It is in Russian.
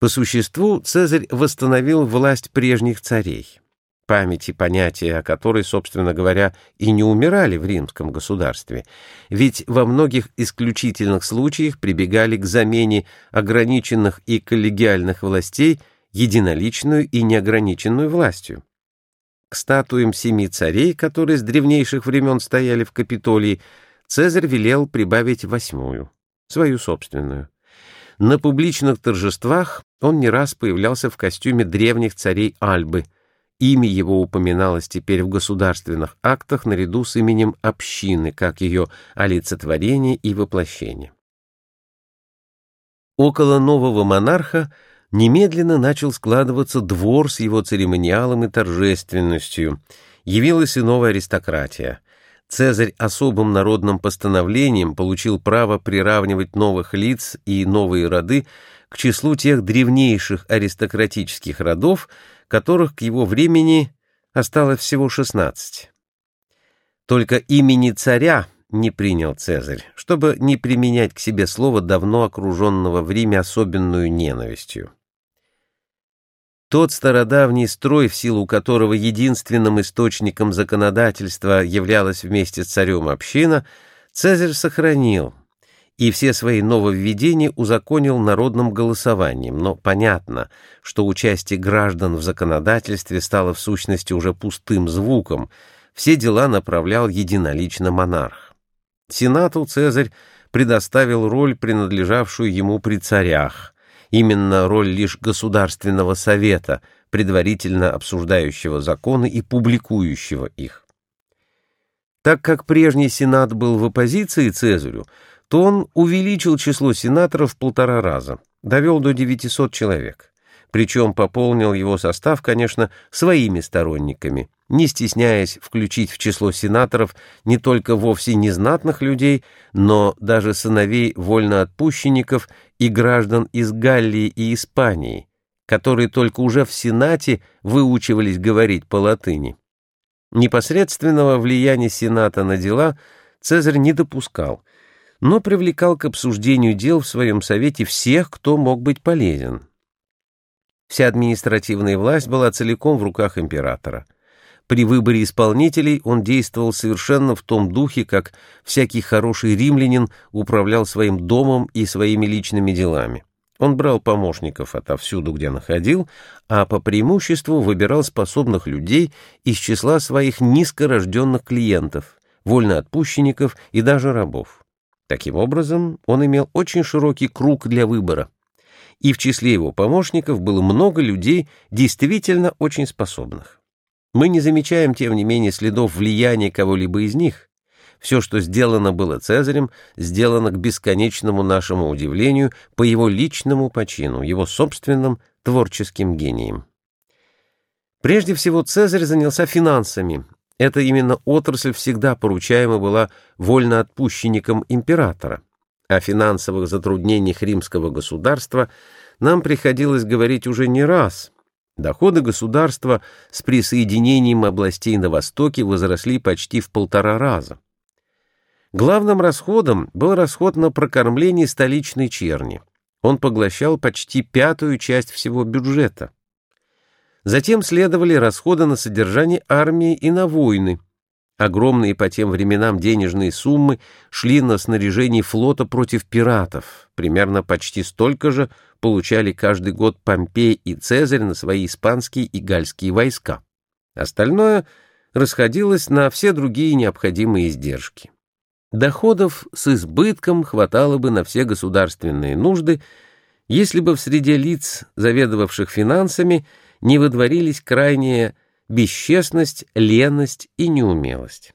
По существу Цезарь восстановил власть прежних царей, память и понятия о которой, собственно говоря, и не умирали в римском государстве, ведь во многих исключительных случаях прибегали к замене ограниченных и коллегиальных властей единоличную и неограниченную властью. К статуям семи царей, которые с древнейших времен стояли в Капитолии, Цезарь велел прибавить восьмую, свою собственную. На публичных торжествах он не раз появлялся в костюме древних царей Альбы. Имя его упоминалось теперь в государственных актах наряду с именем общины, как ее олицетворение и воплощение. Около нового монарха немедленно начал складываться двор с его церемониалом и торжественностью. Явилась и новая аристократия — Цезарь особым народным постановлением получил право приравнивать новых лиц и новые роды к числу тех древнейших аристократических родов, которых к его времени осталось всего 16. Только имени царя не принял Цезарь, чтобы не применять к себе слово, давно окруженного в Риме особенную ненавистью. Тот стародавний строй, в силу которого единственным источником законодательства являлась вместе с царем община, Цезарь сохранил, и все свои нововведения узаконил народным голосованием, но понятно, что участие граждан в законодательстве стало в сущности уже пустым звуком, все дела направлял единолично монарх. Сенату Цезарь предоставил роль, принадлежавшую ему при царях — именно роль лишь Государственного совета, предварительно обсуждающего законы и публикующего их. Так как прежний Сенат был в оппозиции Цезарю, то он увеличил число сенаторов в полтора раза, довел до 900 человек причем пополнил его состав, конечно, своими сторонниками, не стесняясь включить в число сенаторов не только вовсе незнатных людей, но даже сыновей вольноотпущенников и граждан из Галлии и Испании, которые только уже в Сенате выучивались говорить по-латыни. Непосредственного влияния Сената на дела Цезарь не допускал, но привлекал к обсуждению дел в своем совете всех, кто мог быть полезен. Вся административная власть была целиком в руках императора. При выборе исполнителей он действовал совершенно в том духе, как всякий хороший римлянин управлял своим домом и своими личными делами. Он брал помощников отовсюду, где находил, а по преимуществу выбирал способных людей из числа своих низкорожденных клиентов, вольноотпущенников и даже рабов. Таким образом, он имел очень широкий круг для выбора и в числе его помощников было много людей, действительно очень способных. Мы не замечаем, тем не менее, следов влияния кого-либо из них. Все, что сделано было Цезарем, сделано к бесконечному нашему удивлению по его личному почину, его собственным творческим гением. Прежде всего, Цезарь занялся финансами. Эта именно отрасль всегда поручаема была вольноотпущенникам императора. О финансовых затруднениях римского государства нам приходилось говорить уже не раз. Доходы государства с присоединением областей на Востоке возросли почти в полтора раза. Главным расходом был расход на прокормление столичной черни. Он поглощал почти пятую часть всего бюджета. Затем следовали расходы на содержание армии и на войны – Огромные по тем временам денежные суммы шли на снаряжение флота против пиратов. Примерно почти столько же получали каждый год Помпей и Цезарь на свои испанские и гальские войска. Остальное расходилось на все другие необходимые издержки. Доходов с избытком хватало бы на все государственные нужды, если бы в среде лиц, заведовавших финансами, не выдворились крайние бесчестность, леность и неумелость.